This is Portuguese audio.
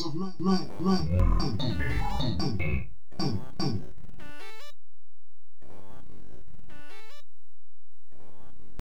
Of man, man, man, man, man, man, man.